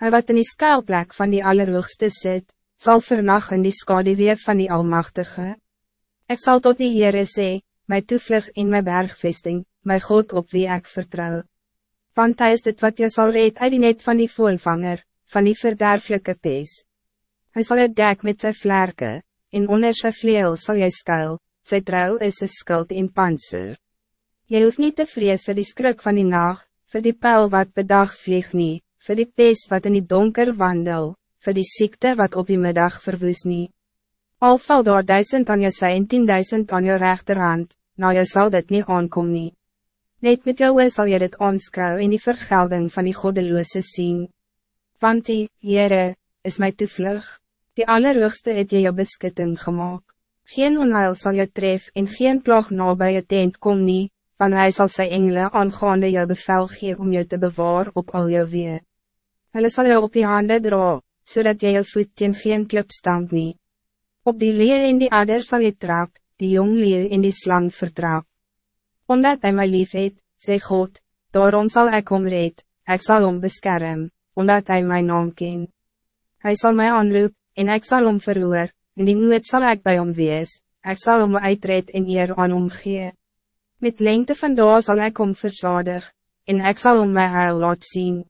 Hij wat in die skuilplek van die Allerhoogste zit, zal vernag in die skaduwee van die Almachtige. Ik zal tot die Heere sê, my toevlug in my bergvesting, my God op wie ik vertrouw. Want hij is dit wat je zal reed uit die net van die voelvanger, van die verderfelijke pees. Hij zal het dek met zijn vlerken, en onder zijn vleel zal jy skuil, sy trouw is een skuld in panzer. Je hoeft niet te vrees voor die skrik van die nacht, voor die pijl wat bedacht vlieg niet, voor die pees wat in die donker wandel, voor die ziekte wat op die middag verwoes niet. Al val daar duizend aan je sy en tienduizend aan je rechterhand, nou je zal dit niet aankom nie. Net met jou zal je dit aanskou in die vergelding van die goddeloze zien. Want die, Heere, is my toevlug, die allerhoogste het jy jou beskutting gemaakt. Geen onheil zal je tref en geen plag nabij je tent kom nie, want hij zal zijn engelen aangaande jou bevel gee om je te bewaar op al jou weer. Hulle sal jou op die hande dra, zodat jy jou voet teen geen klip stamp nie. Op die leeuw in die adder sal je trap, die jong leeuw in die slang vertrap. Omdat hij mij lief het, sê God, daarom zal ik hom red, ik zal hom beschermen, omdat hij mijn naam ken. Hij zal mij aanloop, en ik zal hom verhoor, en die nood zal ik bij hom wees, ik zal hom uitred en eer aan hom gee. Met lengte van daar zal ik hom verzadig, en ik zal hom my heil laat zien.